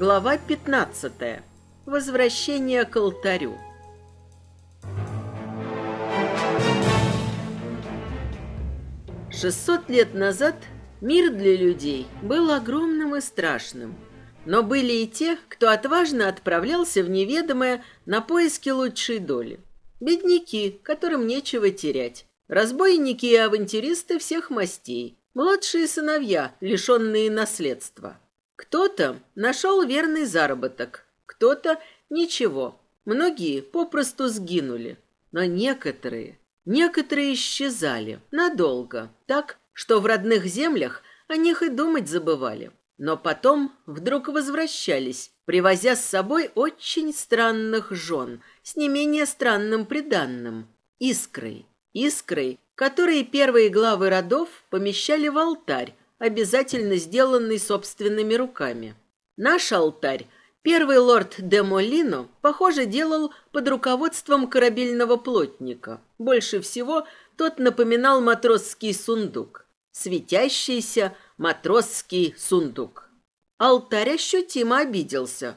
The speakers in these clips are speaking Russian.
Глава 15. Возвращение к алтарю. Шестьсот лет назад мир для людей был огромным и страшным. Но были и те, кто отважно отправлялся в неведомое на поиски лучшей доли. Бедняки, которым нечего терять. Разбойники и авантюристы всех мастей. Младшие сыновья, лишенные наследства. Кто-то нашел верный заработок, кто-то ничего. Многие попросту сгинули, но некоторые, некоторые исчезали надолго, так, что в родных землях о них и думать забывали. Но потом вдруг возвращались, привозя с собой очень странных жен с не менее странным приданным – искрой. Искрой, которые первые главы родов помещали в алтарь, обязательно сделанный собственными руками. Наш алтарь первый лорд де Молино, похоже, делал под руководством корабельного плотника. Больше всего тот напоминал матросский сундук. Светящийся матросский сундук. Алтарь ощутимо обиделся.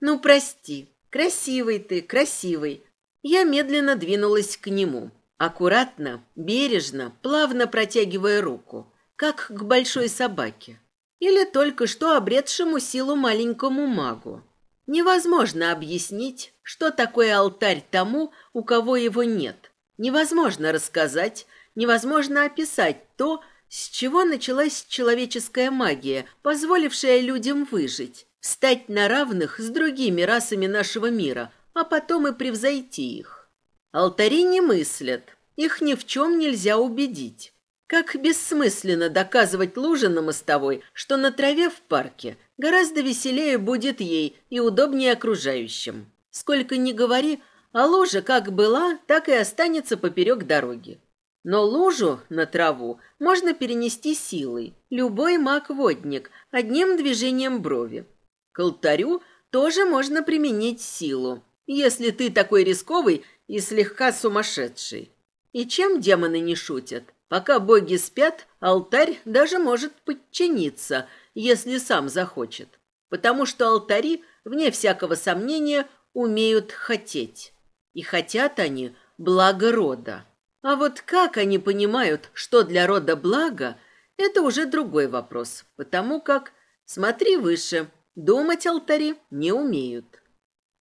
«Ну, прости. Красивый ты, красивый». Я медленно двинулась к нему. Аккуратно, бережно, плавно протягивая руку – как к большой собаке. Или только что обретшему силу маленькому магу. Невозможно объяснить, что такое алтарь тому, у кого его нет. Невозможно рассказать, невозможно описать то, с чего началась человеческая магия, позволившая людям выжить, встать на равных с другими расами нашего мира, а потом и превзойти их. Алтари не мыслят, их ни в чем нельзя убедить. Как бессмысленно доказывать Лужиному с тобой, что на траве в парке гораздо веселее будет ей и удобнее окружающим. Сколько ни говори, а лужа как была, так и останется поперек дороги. Но лужу на траву можно перенести силой, любой маг-водник, одним движением брови. К алтарю тоже можно применить силу, если ты такой рисковый и слегка сумасшедший. И чем демоны не шутят? Пока боги спят, алтарь даже может подчиниться, если сам захочет. Потому что алтари, вне всякого сомнения, умеют хотеть. И хотят они благо рода. А вот как они понимают, что для рода благо, это уже другой вопрос. Потому как, смотри выше, думать алтари не умеют.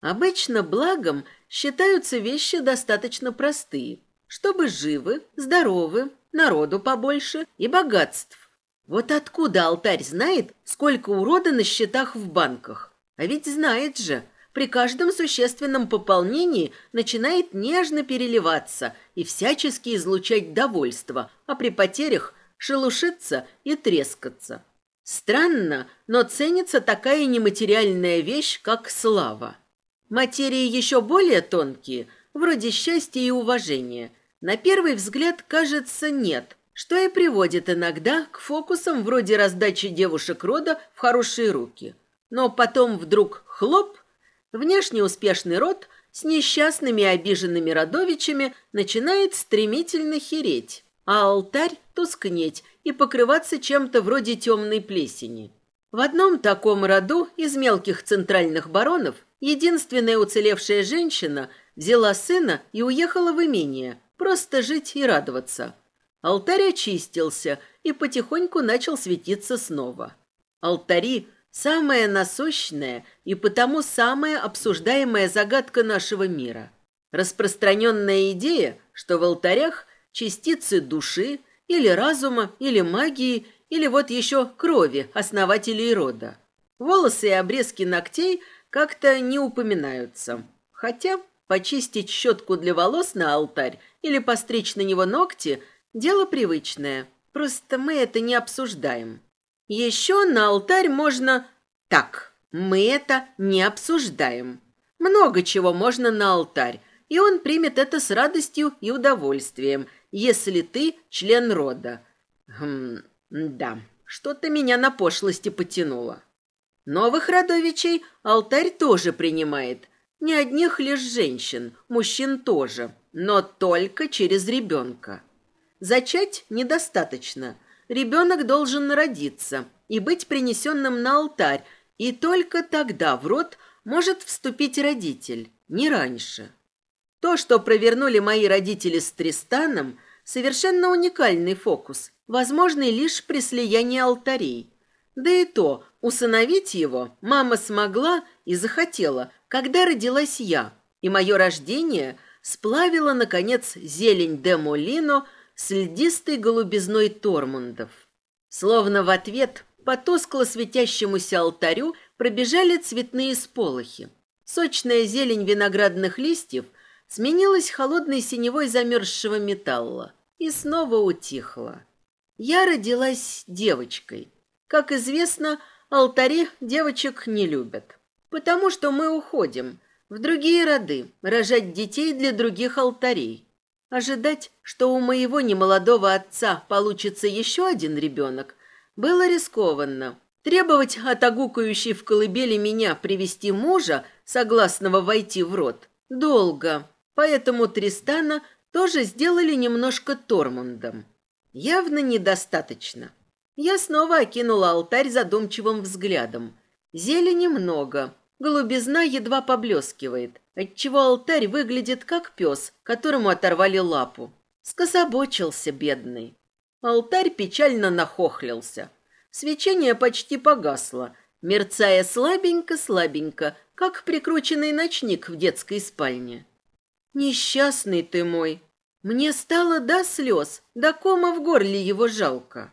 Обычно благом считаются вещи достаточно простые. Чтобы живы, здоровы, народу побольше и богатств. Вот откуда алтарь знает, сколько урода на счетах в банках? А ведь знает же, при каждом существенном пополнении начинает нежно переливаться и всячески излучать довольство, а при потерях шелушиться и трескаться. Странно, но ценится такая нематериальная вещь, как слава. Материи еще более тонкие, вроде счастья и уважения – на первый взгляд кажется нет, что и приводит иногда к фокусам вроде раздачи девушек рода в хорошие руки. Но потом вдруг хлоп, внешне успешный род с несчастными и обиженными родовичами начинает стремительно хереть, а алтарь тускнеть и покрываться чем-то вроде темной плесени. В одном таком роду из мелких центральных баронов единственная уцелевшая женщина взяла сына и уехала в имение – Просто жить и радоваться. Алтарь очистился и потихоньку начал светиться снова. Алтари – самая насущная и потому самая обсуждаемая загадка нашего мира. Распространенная идея, что в алтарях частицы души или разума, или магии, или вот еще крови основателей рода. Волосы и обрезки ногтей как-то не упоминаются. Хотя Почистить щетку для волос на алтарь или постричь на него ногти – дело привычное. Просто мы это не обсуждаем. Еще на алтарь можно... Так, мы это не обсуждаем. Много чего можно на алтарь, и он примет это с радостью и удовольствием, если ты член рода. Хм, да, что-то меня на пошлости потянуло. Новых родовичей алтарь тоже принимает – не одних лишь женщин, мужчин тоже, но только через ребенка. Зачать недостаточно. Ребенок должен родиться и быть принесенным на алтарь, и только тогда в рот может вступить родитель, не раньше. То, что провернули мои родители с Тристаном, совершенно уникальный фокус, возможный лишь при слиянии алтарей – да и то, усыновить его мама смогла и захотела, когда родилась я. И мое рождение сплавило, наконец, зелень де Молино с льдистой голубизной Тормундов. Словно в ответ по тускло светящемуся алтарю пробежали цветные сполохи. Сочная зелень виноградных листьев сменилась холодной синевой замерзшего металла и снова утихла. Я родилась девочкой – как известно, алтари девочек не любят, потому что мы уходим в другие роды, рожать детей для других алтарей. Ожидать, что у моего немолодого отца получится еще один ребенок, было рискованно. Требовать от огукающей в колыбели меня привести мужа, согласного войти в род, долго. Поэтому Тристана тоже сделали немножко Тормундом. Явно недостаточно. Я снова окинула алтарь задумчивым взглядом. Зелени много, голубизна едва поблескивает, отчего алтарь выглядит как пес, которому оторвали лапу. Скособочился бедный. Алтарь печально нахохлился. Свечение почти погасло, мерцая слабенько-слабенько, как прикрученный ночник в детской спальне. «Несчастный ты мой!» Мне стало до слез, до кома в горле его жалко.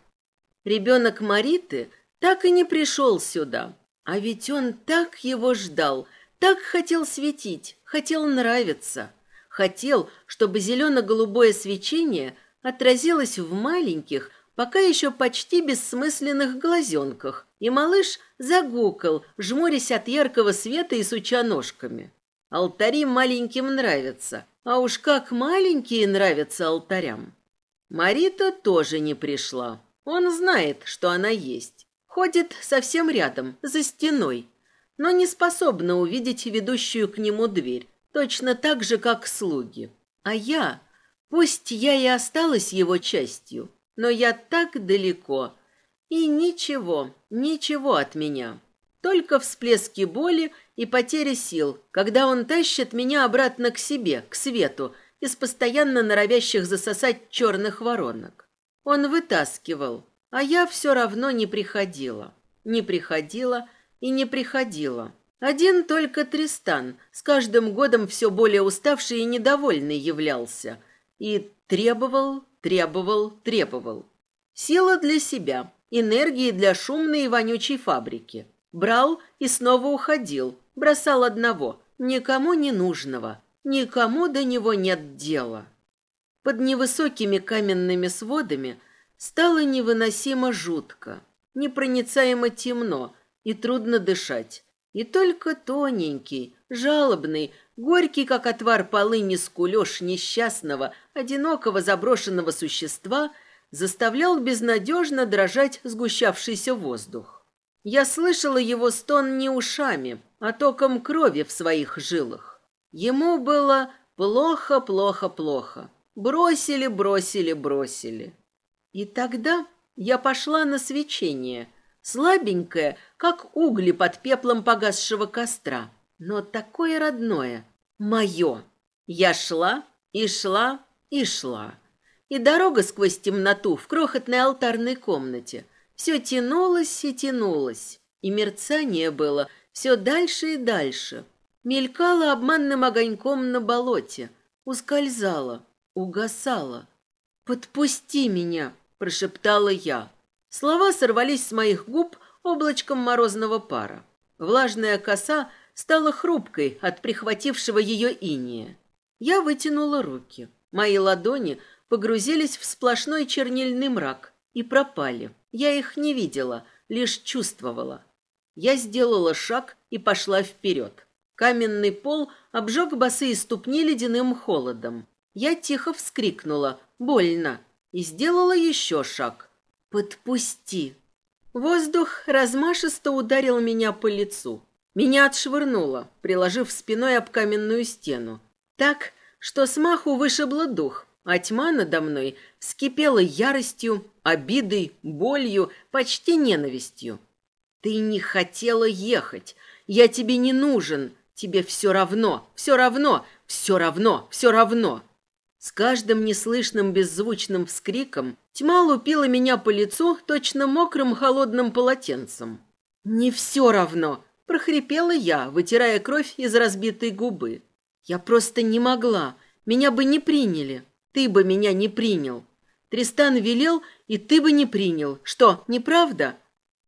Ребенок Мариты так и не пришел сюда. А ведь он так его ждал, так хотел светить, хотел нравиться. Хотел, чтобы зелено-голубое свечение отразилось в маленьких, пока еще почти бессмысленных глазенках, и малыш загукал, жмурясь от яркого света и суча ножками. Алтари маленьким нравятся, а уж как маленькие нравятся алтарям. Марита тоже не пришла. Он знает, что она есть. Ходит совсем рядом, за стеной, но не способна увидеть ведущую к нему дверь, точно так же, как слуги. А я... Пусть я и осталась его частью, но я так далеко. И ничего, ничего от меня. Только всплески боли и потери сил, когда он тащит меня обратно к себе, к свету, из постоянно норовящих засосать черных воронок. Он вытаскивал, а я все равно не приходила. Не приходила и не приходила. Один только Тристан, с каждым годом все более уставший и недовольный являлся. И требовал, требовал, требовал. Сила для себя, энергии для шумной и вонючей фабрики. Брал и снова уходил, бросал одного, никому не нужного, никому до него нет дела под невысокими каменными сводами стало невыносимо жутко, непроницаемо темно и трудно дышать. И только тоненький, жалобный, горький, как отвар полыни скулёж несчастного, одинокого заброшенного существа, заставлял безнадежно дрожать сгущавшийся воздух. Я слышала его стон не ушами, а током крови в своих жилах. Ему было плохо, плохо, плохо. Бросили, бросили, бросили. И тогда я пошла на свечение, слабенькое, как угли под пеплом погасшего костра, но такое родное, мое. Я шла и шла и шла. И дорога сквозь темноту в крохотной алтарной комнате все тянулось и тянулось, и мерцание было все дальше и дальше. Мелькала обманным огоньком на болоте, ускользала, угасала. «Подпусти меня!» – прошептала я. Слова сорвались с моих губ облачком морозного пара. Влажная коса стала хрупкой от прихватившего ее иния. Я вытянула руки. Мои ладони погрузились в сплошной чернильный мрак и пропали. Я их не видела, лишь чувствовала. Я сделала шаг и пошла вперед. Каменный пол обжег босые ступни ледяным холодом. Я тихо вскрикнула «Больно!» и сделала еще шаг. «Подпусти!» Воздух размашисто ударил меня по лицу. Меня отшвырнуло, приложив спиной об каменную стену. Так, что смаху вышибло дух, а тьма надо мной вскипела яростью, обидой, болью, почти ненавистью. «Ты не хотела ехать! Я тебе не нужен! Тебе все равно, все равно, все равно, все равно!» С каждым неслышным беззвучным вскриком тьма лупила меня по лицу точно мокрым холодным полотенцем. «Не все равно!» – прохрипела я, вытирая кровь из разбитой губы. «Я просто не могла. Меня бы не приняли. Ты бы меня не принял. Тристан велел, и ты бы не принял. Что, неправда?»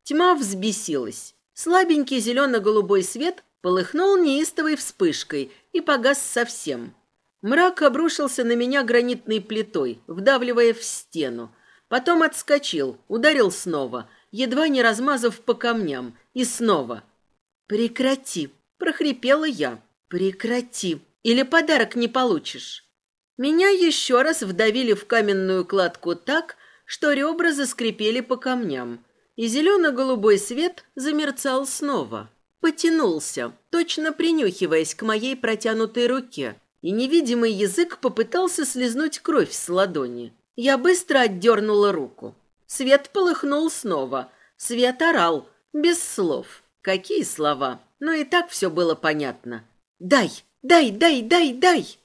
Тьма взбесилась. Слабенький зелено-голубой свет полыхнул неистовой вспышкой и погас совсем. Мрак обрушился на меня гранитной плитой, вдавливая в стену. Потом отскочил, ударил снова, едва не размазав по камням, и снова. «Прекрати!» – прохрипела я. «Прекрати! Или подарок не получишь!» Меня еще раз вдавили в каменную кладку так, что ребра заскрипели по камням, и зелено-голубой свет замерцал снова. Потянулся, точно принюхиваясь к моей протянутой руке – и невидимый язык попытался слезнуть кровь с ладони. Я быстро отдернула руку. Свет полыхнул снова. Свет орал, без слов. Какие слова? Но и так все было понятно. «Дай! Дай! Дай! Дай! Дай!»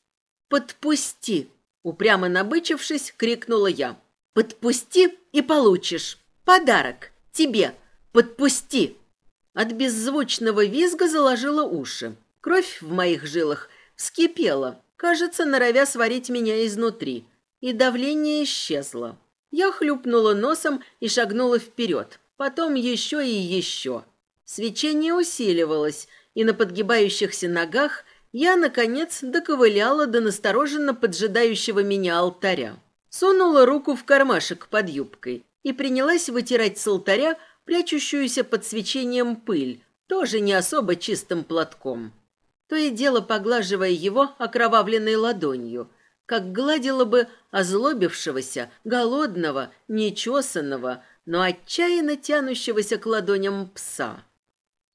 «Подпусти!» Упрямо набычившись, крикнула я. «Подпусти и получишь! Подарок! Тебе! Подпусти!» От беззвучного визга заложила уши. Кровь в моих жилах вскипела. Кажется, норовя сварить меня изнутри. И давление исчезло. Я хлюпнула носом и шагнула вперед. Потом еще и еще. Свечение усиливалось, и на подгибающихся ногах я, наконец, доковыляла до настороженно поджидающего меня алтаря. Сунула руку в кармашек под юбкой и принялась вытирать с алтаря прячущуюся под свечением пыль, тоже не особо чистым платком то и дело поглаживая его окровавленной ладонью, как гладила бы озлобившегося, голодного, нечесанного, но отчаянно тянущегося к ладоням пса.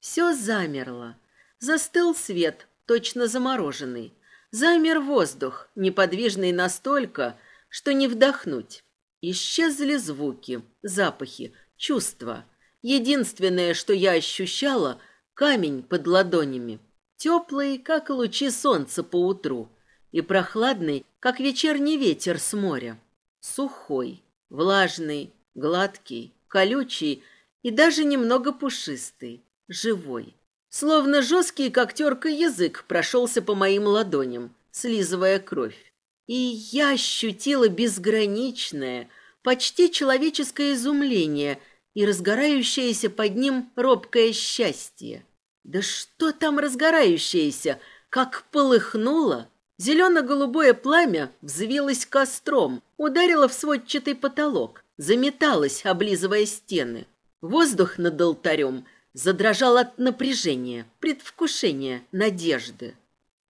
Все замерло. Застыл свет, точно замороженный. Замер воздух, неподвижный настолько, что не вдохнуть. Исчезли звуки, запахи, чувства. Единственное, что я ощущала – камень под ладонями, теплый, как лучи солнца по утру, и прохладный, как вечерний ветер с моря. Сухой, влажный, гладкий, колючий и даже немного пушистый, живой. Словно жесткий, как терка, язык прошелся по моим ладоням, слизывая кровь. И я ощутила безграничное, почти человеческое изумление и разгорающееся под ним робкое счастье. Да что там разгорающееся? Как полыхнуло! Зелено-голубое пламя взвилось костром, ударило в сводчатый потолок, заметалось, облизывая стены. Воздух над алтарем задрожал от напряжения, предвкушения, надежды.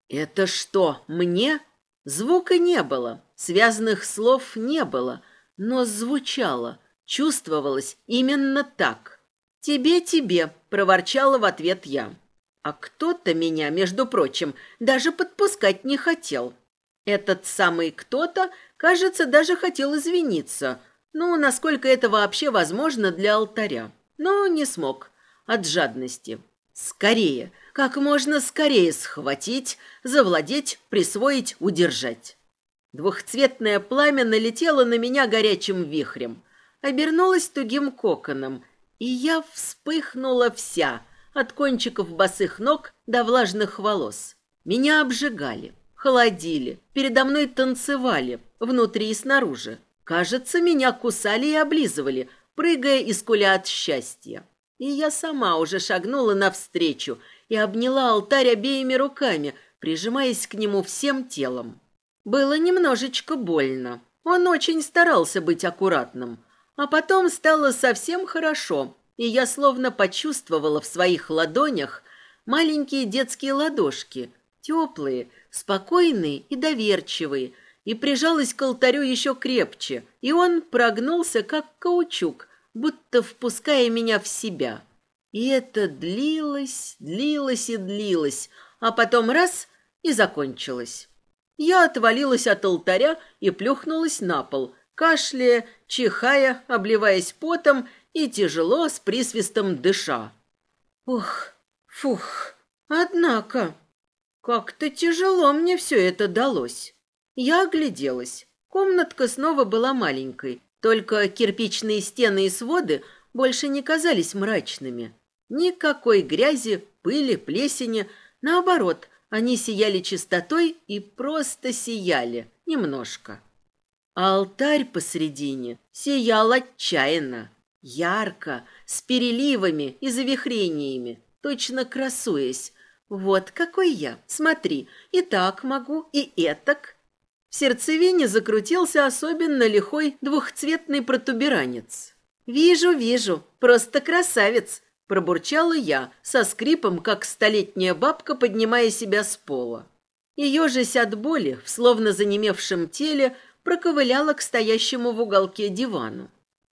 «Это что, мне?» Звука не было, связанных слов не было, но звучало, чувствовалось именно так – «Тебе, тебе!» – проворчала в ответ я. А кто-то меня, между прочим, даже подпускать не хотел. Этот самый кто-то, кажется, даже хотел извиниться. Ну, насколько это вообще возможно для алтаря. Но не смог. От жадности. Скорее, как можно скорее схватить, завладеть, присвоить, удержать. Двухцветное пламя налетело на меня горячим вихрем. Обернулось тугим коконом, и я вспыхнула вся, от кончиков босых ног до влажных волос. Меня обжигали, холодили, передо мной танцевали, внутри и снаружи. Кажется, меня кусали и облизывали, прыгая из куля от счастья. И я сама уже шагнула навстречу и обняла алтарь обеими руками, прижимаясь к нему всем телом. Было немножечко больно. Он очень старался быть аккуратным – а потом стало совсем хорошо, и я словно почувствовала в своих ладонях маленькие детские ладошки, теплые, спокойные и доверчивые, и прижалась к алтарю еще крепче, и он прогнулся, как каучук, будто впуская меня в себя. И это длилось, длилось и длилось, а потом раз — и закончилось. Я отвалилась от алтаря и плюхнулась на пол — кашляя, чихая, обливаясь потом и тяжело с присвистом дыша. Ух, фух, однако, как-то тяжело мне все это далось. Я огляделась. Комнатка снова была маленькой, только кирпичные стены и своды больше не казались мрачными. Никакой грязи, пыли, плесени. Наоборот, они сияли чистотой и просто сияли. Немножко. Алтарь посредине, сиял отчаянно, ярко, с переливами и завихрениями, точно красуясь. Вот какой я, смотри, и так могу, и этак. В сердцевине закрутился особенно лихой двухцветный протуберанец. «Вижу, вижу, просто красавец!» – пробурчала я, со скрипом, как столетняя бабка, поднимая себя с пола. Ее жесть от боли в словно занемевшем теле – проковыляла к стоящему в уголке дивану.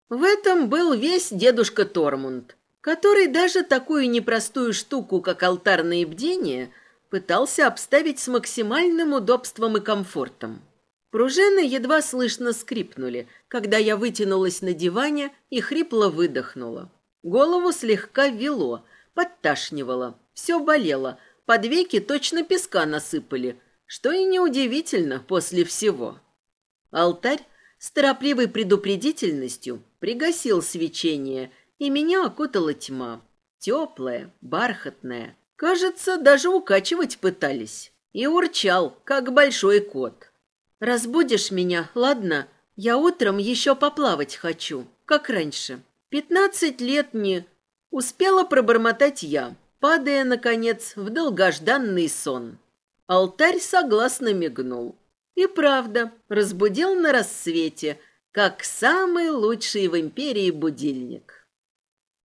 В этом был весь дедушка Тормунд, который даже такую непростую штуку, как алтарное бдение, пытался обставить с максимальным удобством и комфортом. Пружины едва слышно скрипнули, когда я вытянулась на диване и хрипло выдохнула. Голову слегка вело, подташнивало, все болело, под веки точно песка насыпали, что и неудивительно после всего. Алтарь с торопливой предупредительностью пригасил свечение, и меня окутала тьма. Теплая, бархатная. Кажется, даже укачивать пытались. И урчал, как большой кот. «Разбудишь меня, ладно? Я утром еще поплавать хочу, как раньше. Пятнадцать лет не...» Успела пробормотать я, падая, наконец, в долгожданный сон. Алтарь согласно мигнул. И правда, разбудил на рассвете, как самый лучший в империи будильник.